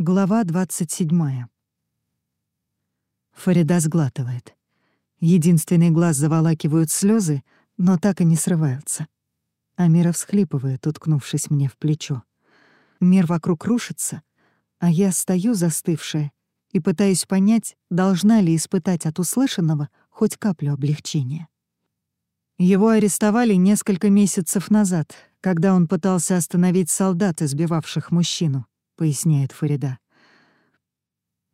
Глава 27. Фарида сглатывает. Единственный глаз заволакивают слезы, но так и не срываются. Амира всхлипывает, уткнувшись мне в плечо. Мир вокруг рушится, а я стою застывшая и пытаюсь понять, должна ли испытать от услышанного хоть каплю облегчения. Его арестовали несколько месяцев назад, когда он пытался остановить солдат, избивавших мужчину, поясняет Фарида.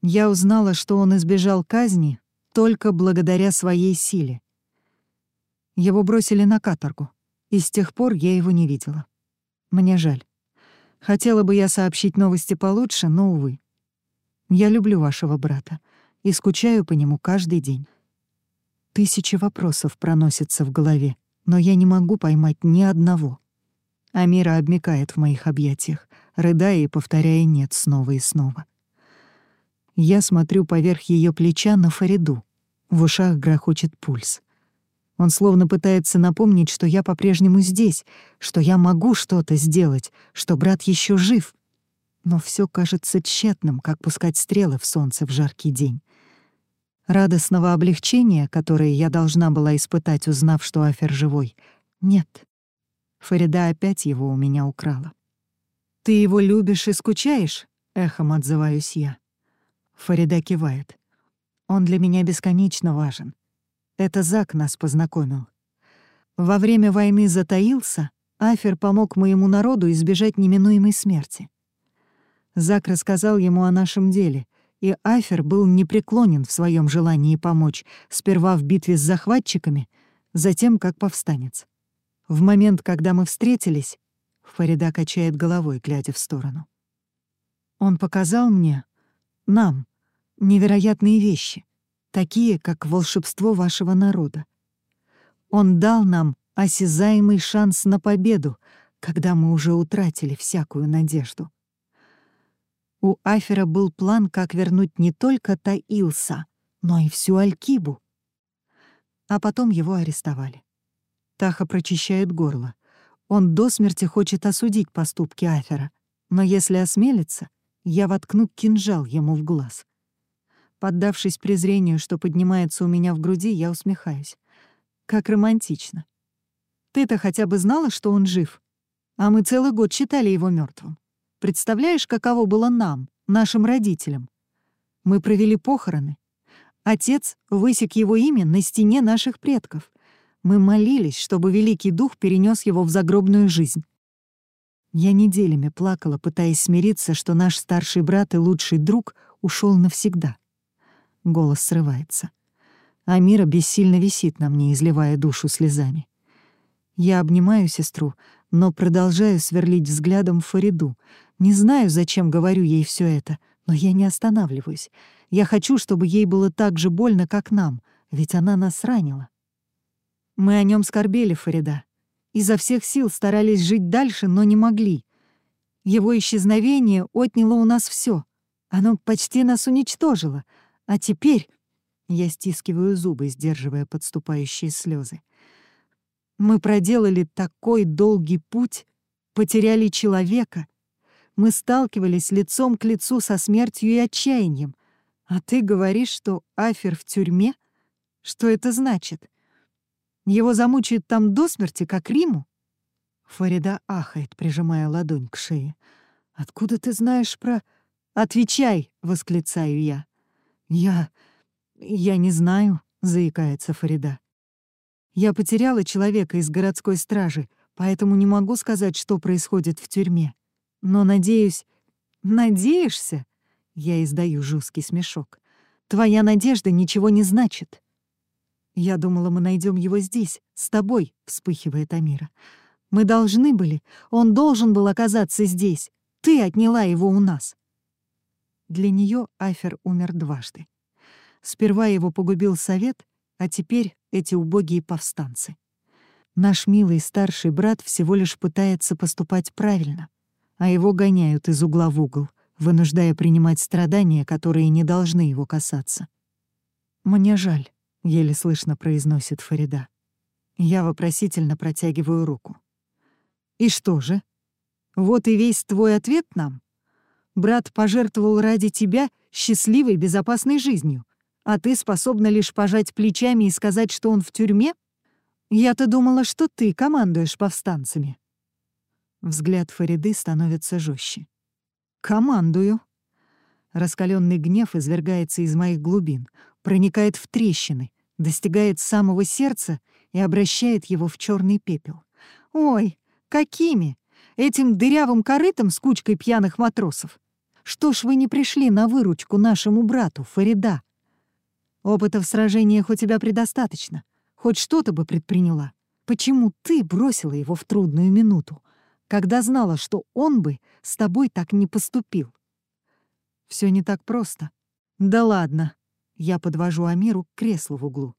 Я узнала, что он избежал казни только благодаря своей силе. Его бросили на каторгу, и с тех пор я его не видела. Мне жаль. Хотела бы я сообщить новости получше, но, увы. Я люблю вашего брата и скучаю по нему каждый день. Тысячи вопросов проносятся в голове, но я не могу поймать ни одного. Амира обмикает в моих объятиях, рыдая и повторяя «нет» снова и снова. Я смотрю поверх ее плеча на Фариду. В ушах грохочет пульс. Он словно пытается напомнить, что я по-прежнему здесь, что я могу что-то сделать, что брат еще жив. Но все кажется тщетным, как пускать стрелы в солнце в жаркий день. Радостного облегчения, которое я должна была испытать, узнав, что Афер живой, нет. Фарида опять его у меня украла. «Ты его любишь и скучаешь?» — эхом отзываюсь я. Фарида кивает. «Он для меня бесконечно важен. Это Зак нас познакомил. Во время войны затаился, Афер помог моему народу избежать неминуемой смерти. Зак рассказал ему о нашем деле, и Афер был непреклонен в своем желании помочь, сперва в битве с захватчиками, затем как повстанец. В момент, когда мы встретились, Фарида качает головой, глядя в сторону. Он показал мне, нам, невероятные вещи, такие, как волшебство вашего народа. Он дал нам осязаемый шанс на победу, когда мы уже утратили всякую надежду. У Афера был план, как вернуть не только Таилса, но и всю Алькибу. А потом его арестовали. Таха прочищает горло. Он до смерти хочет осудить поступки Афера, но если осмелится, я воткну кинжал ему в глаз. Поддавшись презрению, что поднимается у меня в груди, я усмехаюсь. Как романтично. Ты-то хотя бы знала, что он жив? А мы целый год считали его мертвым. Представляешь, каково было нам, нашим родителям? Мы провели похороны. Отец высек его имя на стене наших предков. Мы молились, чтобы Великий Дух перенес его в загробную жизнь. Я неделями плакала, пытаясь смириться, что наш старший брат и лучший друг ушел навсегда. Голос срывается. Амира бессильно висит на мне, изливая душу слезами. Я обнимаю сестру, но продолжаю сверлить взглядом Фариду. Не знаю, зачем говорю ей все это, но я не останавливаюсь. Я хочу, чтобы ей было так же больно, как нам, ведь она нас ранила. Мы о нем скорбели, Фарида. Изо всех сил старались жить дальше, но не могли. Его исчезновение отняло у нас все. Оно почти нас уничтожило. А теперь... Я стискиваю зубы, сдерживая подступающие слезы. Мы проделали такой долгий путь, потеряли человека. Мы сталкивались лицом к лицу со смертью и отчаянием. А ты говоришь, что Афер в тюрьме? Что это значит? Его замучают там до смерти, как Риму? Фарида ахает, прижимая ладонь к шее. «Откуда ты знаешь про...» «Отвечай!» — восклицаю я. «Я... я не знаю», — заикается Фарида. Я потеряла человека из городской стражи, поэтому не могу сказать, что происходит в тюрьме. Но надеюсь... Надеешься? Я издаю жуткий смешок. Твоя надежда ничего не значит. Я думала, мы найдем его здесь, с тобой, вспыхивает Амира. Мы должны были, он должен был оказаться здесь. Ты отняла его у нас. Для нее Афер умер дважды. Сперва его погубил совет, а теперь эти убогие повстанцы. Наш милый старший брат всего лишь пытается поступать правильно, а его гоняют из угла в угол, вынуждая принимать страдания, которые не должны его касаться. «Мне жаль», — еле слышно произносит Фарида. Я вопросительно протягиваю руку. «И что же? Вот и весь твой ответ нам? Брат пожертвовал ради тебя счастливой, безопасной жизнью, а ты способна лишь пожать плечами и сказать, что он в тюрьме? Я-то думала, что ты командуешь повстанцами». Взгляд Фариды становится жестче. «Командую». Раскаленный гнев извергается из моих глубин, проникает в трещины, достигает самого сердца и обращает его в черный пепел. «Ой, какими? Этим дырявым корытом с кучкой пьяных матросов? Что ж вы не пришли на выручку нашему брату, Фарида? Опыта в сражениях у тебя предостаточно. Хоть что-то бы предприняла. Почему ты бросила его в трудную минуту, когда знала, что он бы с тобой так не поступил? Все не так просто. Да ладно. Я подвожу Амиру к креслу в углу.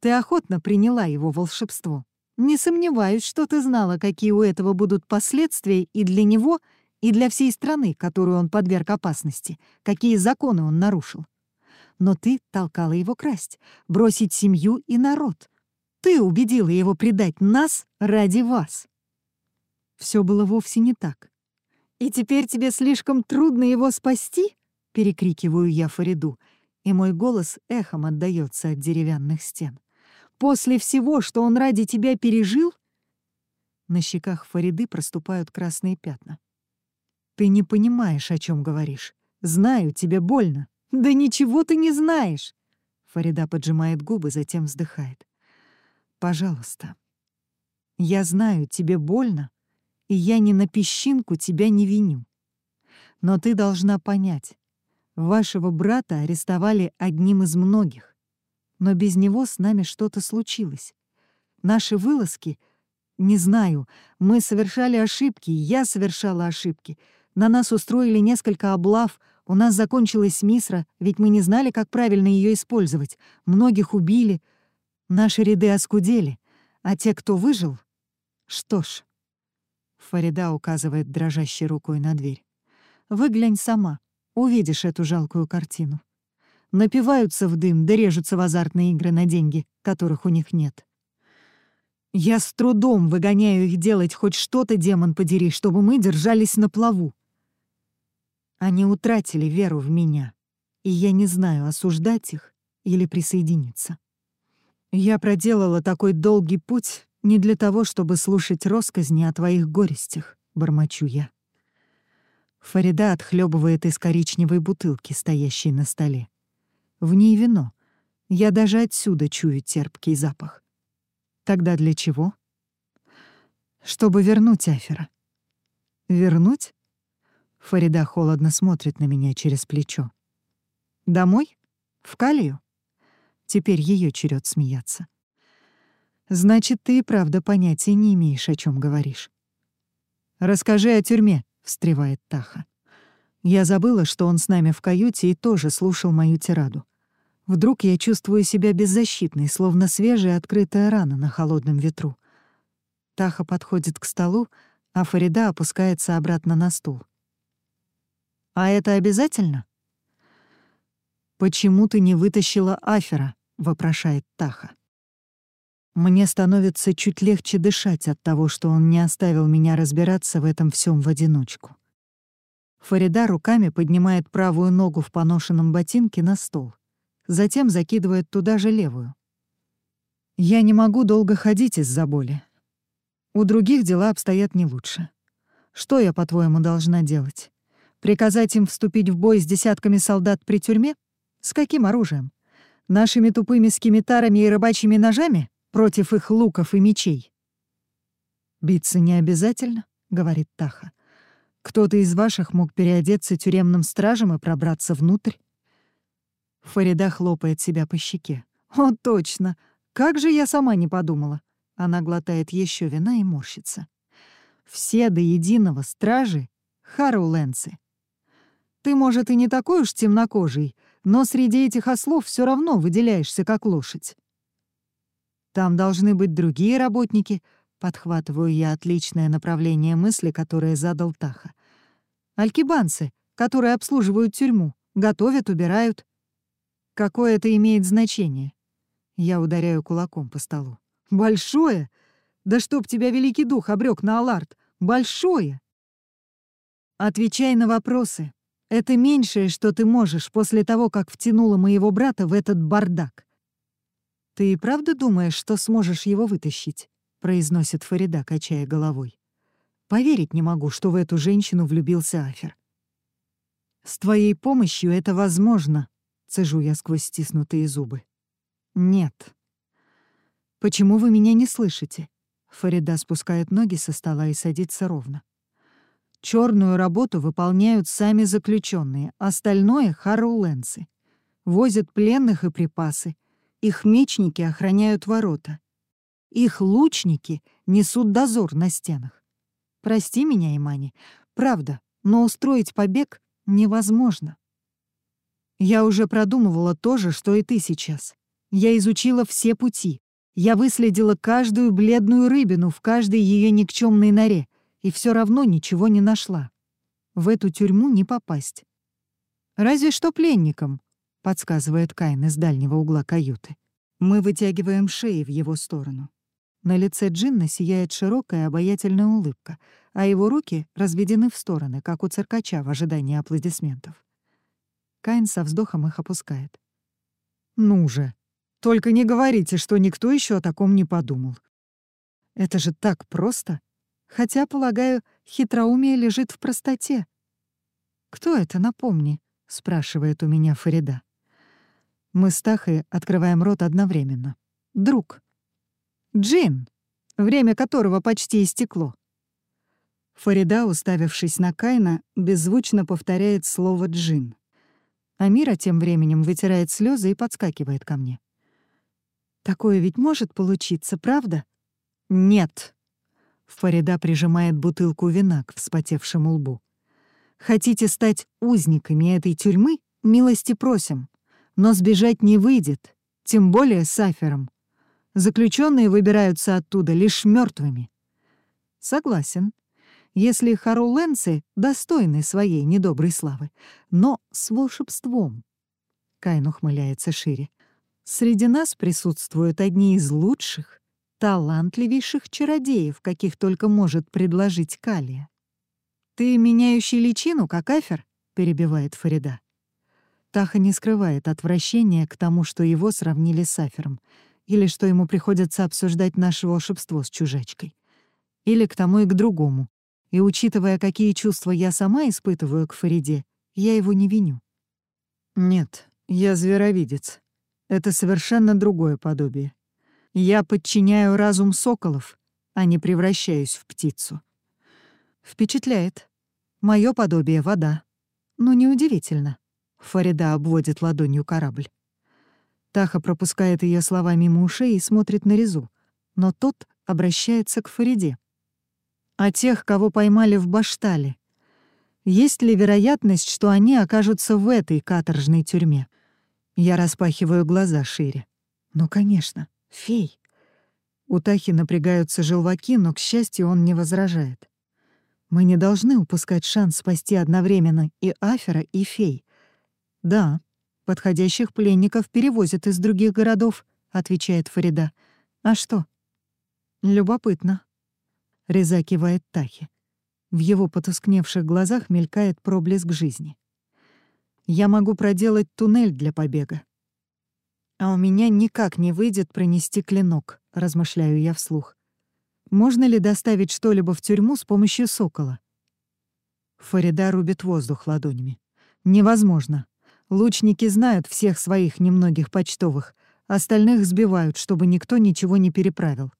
Ты охотно приняла его волшебство. Не сомневаюсь, что ты знала, какие у этого будут последствия и для него, и для всей страны, которую он подверг опасности, какие законы он нарушил. Но ты толкала его красть, бросить семью и народ. Ты убедила его предать нас ради вас. Все было вовсе не так. «И теперь тебе слишком трудно его спасти?» — перекрикиваю я Фариду, и мой голос эхом отдаётся от деревянных стен. «После всего, что он ради тебя пережил?» На щеках Фариды проступают красные пятна. «Ты не понимаешь, о чем говоришь. Знаю, тебе больно». «Да ничего ты не знаешь!» Фарида поджимает губы, затем вздыхает. «Пожалуйста. Я знаю, тебе больно, и я ни на песчинку тебя не виню. Но ты должна понять, вашего брата арестовали одним из многих, но без него с нами что-то случилось. Наши вылазки, не знаю, мы совершали ошибки, я совершала ошибки. На нас устроили несколько облав, у нас закончилась мисра, ведь мы не знали, как правильно ее использовать. Многих убили, наши ряды оскудели, а те, кто выжил... Что ж, Фарида указывает дрожащей рукой на дверь. «Выглянь сама, увидишь эту жалкую картину. Напиваются в дым, да режутся в азартные игры на деньги, которых у них нет. Я с трудом выгоняю их делать хоть что-то, демон подери, чтобы мы держались на плаву. Они утратили веру в меня, и я не знаю, осуждать их или присоединиться. Я проделала такой долгий путь, не для того, чтобы слушать росказни о твоих горестях, бормочу я. Фарида отхлебывает из коричневой бутылки, стоящей на столе. В ней вино. Я даже отсюда чую терпкий запах. Тогда для чего? Чтобы вернуть Афера. Вернуть? Фарида холодно смотрит на меня через плечо. Домой? В Калию? Теперь ее черед смеяться. Значит, ты и правда понятия не имеешь, о чем говоришь. «Расскажи о тюрьме», — встревает Таха. Я забыла, что он с нами в каюте и тоже слушал мою тираду. Вдруг я чувствую себя беззащитной, словно свежая открытая рана на холодном ветру. Таха подходит к столу, а Фарида опускается обратно на стул. «А это обязательно?» «Почему ты не вытащила Афера?» — вопрошает Таха. Мне становится чуть легче дышать от того, что он не оставил меня разбираться в этом всем в одиночку. Фарида руками поднимает правую ногу в поношенном ботинке на стол, затем закидывает туда же левую. Я не могу долго ходить из-за боли. У других дела обстоят не лучше. Что я, по-твоему, должна делать? Приказать им вступить в бой с десятками солдат при тюрьме? С каким оружием? Нашими тупыми скимитарами и рыбачьими ножами? Против их луков и мечей. «Биться не обязательно», — говорит Таха. «Кто-то из ваших мог переодеться тюремным стражем и пробраться внутрь». Фарида хлопает себя по щеке. «О, точно! Как же я сама не подумала!» Она глотает еще вина и морщится. «Все до единого стражи — харуленцы. Ты, может, и не такой уж темнокожий, но среди этих ослов все равно выделяешься как лошадь. Там должны быть другие работники, подхватываю я отличное направление мысли, которое задал Таха. Алькибанцы, которые обслуживают тюрьму, готовят, убирают. Какое это имеет значение? Я ударяю кулаком по столу. Большое? Да чтоб тебя Великий Дух обрек на Аларт! Большое! Отвечай на вопросы, Это меньшее, что ты можешь после того, как втянула моего брата в этот бардак. Ты и правда думаешь, что сможешь его вытащить? произносит Фарида, качая головой. Поверить не могу, что в эту женщину влюбился Афер. С твоей помощью это возможно, цежу я сквозь стиснутые зубы. Нет. Почему вы меня не слышите? Фарида спускает ноги со стола и садится ровно. Черную работу выполняют сами заключенные, остальное — харуленцы. Возят пленных и припасы. Их мечники охраняют ворота. Их лучники несут дозор на стенах. Прости меня, Имани, правда, но устроить побег невозможно. Я уже продумывала то же, что и ты сейчас. Я изучила все пути, я выследила каждую бледную рыбину в каждой ее никчемной норе и все равно ничего не нашла. В эту тюрьму не попасть. «Разве что пленникам», — подсказывает Кайн из дальнего угла каюты. Мы вытягиваем шеи в его сторону. На лице Джинна сияет широкая обаятельная улыбка, а его руки разведены в стороны, как у циркача в ожидании аплодисментов. Кайн со вздохом их опускает. «Ну же!» Только не говорите, что никто еще о таком не подумал. Это же так просто. Хотя, полагаю, хитроумие лежит в простоте. «Кто это, напомни?» — спрашивает у меня Фарида. Мы с Тахой открываем рот одновременно. «Друг». «Джин», время которого почти истекло. Фарида, уставившись на Кайна, беззвучно повторяет слово «джин». Амира тем временем вытирает слезы и подскакивает ко мне. Такое ведь может получиться, правда? Нет. Фарида прижимает бутылку вина к вспотевшему лбу. Хотите стать узниками этой тюрьмы? Милости просим. Но сбежать не выйдет, тем более с Афером. Заключенные выбираются оттуда лишь мертвыми. Согласен. Если харуленцы достойны своей недоброй славы, но с волшебством. Кайн ухмыляется шире. Среди нас присутствуют одни из лучших, талантливейших чародеев, каких только может предложить Калия. «Ты меняющий личину, как Афер?» — перебивает Фарида. Таха не скрывает отвращения к тому, что его сравнили с Афером, или что ему приходится обсуждать наше волшебство с чужачкой, или к тому и к другому. И учитывая, какие чувства я сама испытываю к Фариде, я его не виню. «Нет, я зверовидец», это совершенно другое подобие. Я подчиняю разум соколов, а не превращаюсь в птицу. Впечатляет. Мое подобие — вода. Ну, неудивительно. Фарида обводит ладонью корабль. Таха пропускает ее слова мимо ушей и смотрит на Резу, но тот обращается к Фариде. «А тех, кого поймали в Баштале, есть ли вероятность, что они окажутся в этой каторжной тюрьме?» Я распахиваю глаза шире. Ну, конечно, фей. У Тахи напрягаются желваки, но, к счастью, он не возражает. Мы не должны упускать шанс спасти одновременно и Афера, и фей. Да, подходящих пленников перевозят из других городов, отвечает Фарида. А что? Любопытно. Реза кивает Тахи. В его потускневших глазах мелькает проблеск жизни. Я могу проделать туннель для побега. А у меня никак не выйдет пронести клинок, размышляю я вслух. Можно ли доставить что-либо в тюрьму с помощью сокола? Фарида рубит воздух ладонями. Невозможно. Лучники знают всех своих немногих почтовых, остальных сбивают, чтобы никто ничего не переправил.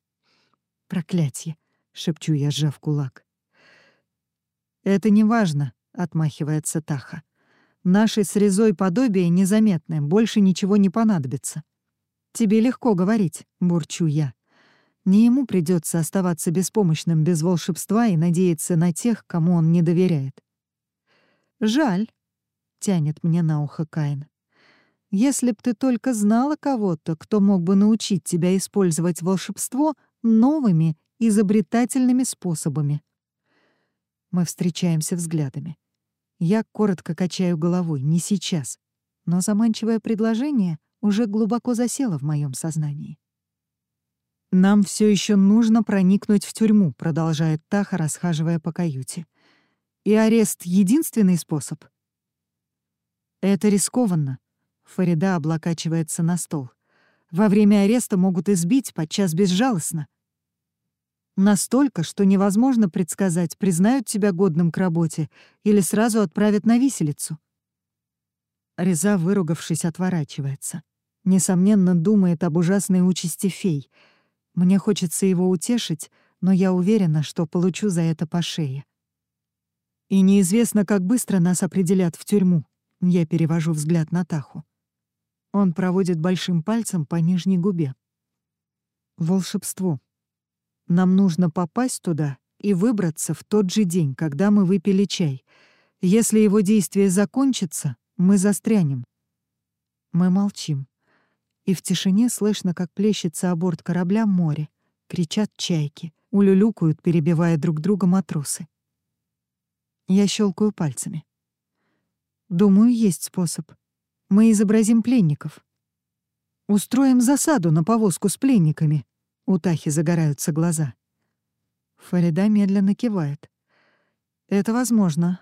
Проклятье, шепчу я, сжав кулак. Это не важно, отмахивается Таха. Нашей с Резой подобие незаметное, больше ничего не понадобится. Тебе легко говорить, бурчу я. Не ему придется оставаться беспомощным без волшебства и надеяться на тех, кому он не доверяет. «Жаль», — тянет мне на ухо Каин. «Если б ты только знала кого-то, кто мог бы научить тебя использовать волшебство новыми, изобретательными способами». Мы встречаемся взглядами. Я коротко качаю головой, не сейчас. Но заманчивое предложение уже глубоко засело в моем сознании. «Нам все еще нужно проникнуть в тюрьму», — продолжает Таха, расхаживая по каюте. «И арест — единственный способ?» Это рискованно. Фарида облокачивается на стол. Во время ареста могут избить, подчас безжалостно. Настолько, что невозможно предсказать, признают тебя годным к работе или сразу отправят на виселицу. Реза, выругавшись, отворачивается. Несомненно, думает об ужасной участи фей. Мне хочется его утешить, но я уверена, что получу за это по шее. И неизвестно, как быстро нас определят в тюрьму. Я перевожу взгляд на Таху. Он проводит большим пальцем по нижней губе. Волшебство. Нам нужно попасть туда и выбраться в тот же день, когда мы выпили чай. Если его действие закончится, мы застрянем. Мы молчим. И в тишине слышно, как плещется о борт корабля море. Кричат чайки, улюлюкают, перебивая друг друга матросы. Я щелкаю пальцами. Думаю, есть способ. Мы изобразим пленников. Устроим засаду на повозку с пленниками, у Тахи загораются глаза. Фарида медленно кивает. «Это возможно.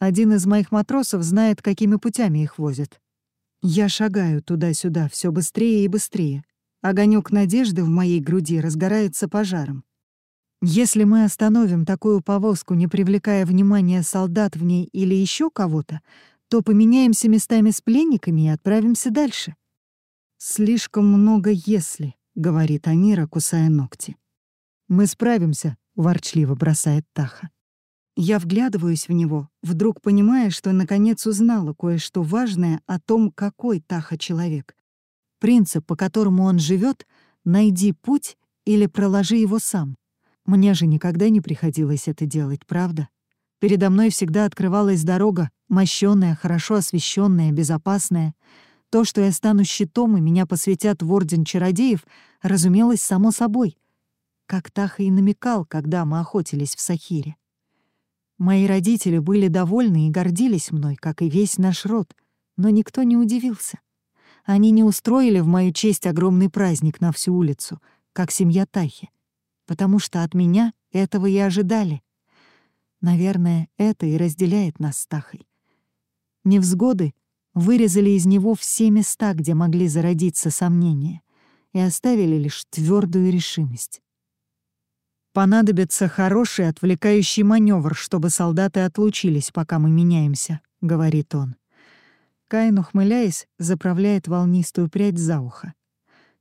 Один из моих матросов знает, какими путями их возят. Я шагаю туда-сюда все быстрее и быстрее. Огонек надежды в моей груди разгорается пожаром. Если мы остановим такую повозку, не привлекая внимания солдат в ней или еще кого-то, то поменяемся местами с пленниками и отправимся дальше. Слишком много «если». — говорит Амира, кусая ногти. «Мы справимся», — ворчливо бросает Таха. Я вглядываюсь в него, вдруг понимая, что наконец узнала кое-что важное о том, какой Таха человек. Принцип, по которому он живет, найди путь или проложи его сам. Мне же никогда не приходилось это делать, правда? Передо мной всегда открывалась дорога, мощёная, хорошо освещенная, безопасная — то, что я стану щитом и меня посвятят в Орден Чародеев, разумелось само собой. Как Таха и намекал, когда мы охотились в Сахире. Мои родители были довольны и гордились мной, как и весь наш род, но никто не удивился. Они не устроили в мою честь огромный праздник на всю улицу, как семья Тахи, потому что от меня этого и ожидали. Наверное, это и разделяет нас с Тахой. Невзгоды вырезали из него все места, где могли зародиться сомнения, и оставили лишь твердую решимость. «Понадобится хороший отвлекающий маневр, чтобы солдаты отлучились, пока мы меняемся», — говорит он. Каин, ухмыляясь, заправляет волнистую прядь за ухо.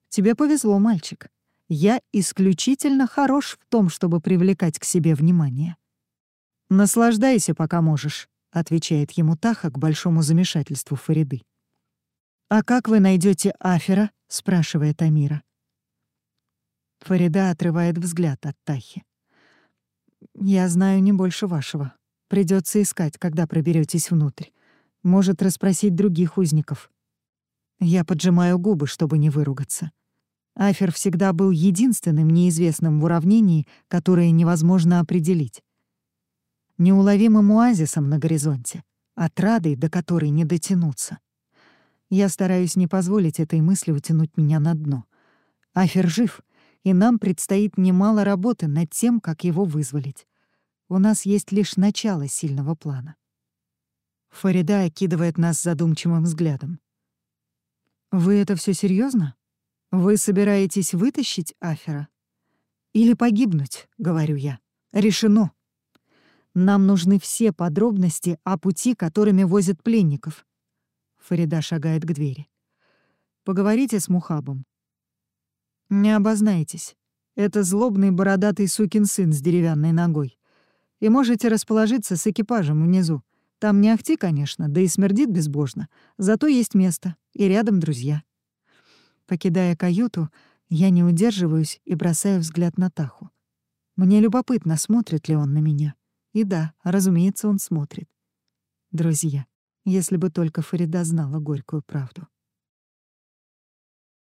«Тебе повезло, мальчик. Я исключительно хорош в том, чтобы привлекать к себе внимание. Наслаждайся, пока можешь. — отвечает ему Таха к большому замешательству Фариды. «А как вы найдете Афера?» — спрашивает Амира. Фарида отрывает взгляд от Тахи. «Я знаю не больше вашего. Придется искать, когда проберетесь внутрь. Может, расспросить других узников». Я поджимаю губы, чтобы не выругаться. Афер всегда был единственным неизвестным в уравнении, которое невозможно определить неуловимым оазисом на горизонте, отрадой, до которой не дотянуться. Я стараюсь не позволить этой мысли утянуть меня на дно. Афер жив, и нам предстоит немало работы над тем, как его вызволить. У нас есть лишь начало сильного плана. Фарида окидывает нас задумчивым взглядом. «Вы это все серьезно? Вы собираетесь вытащить Афера? Или погибнуть?» — говорю я. «Решено. Нам нужны все подробности о пути, которыми возят пленников. Фарида шагает к двери. Поговорите с Мухабом. Не обознайтесь. Это злобный бородатый сукин сын с деревянной ногой. И можете расположиться с экипажем внизу. Там не ахти, конечно, да и смердит безбожно. Зато есть место, и рядом друзья. Покидая каюту, я не удерживаюсь и бросаю взгляд на Таху. Мне любопытно, смотрит ли он на меня. И да, разумеется, он смотрит. Друзья, если бы только Фарида знала горькую правду.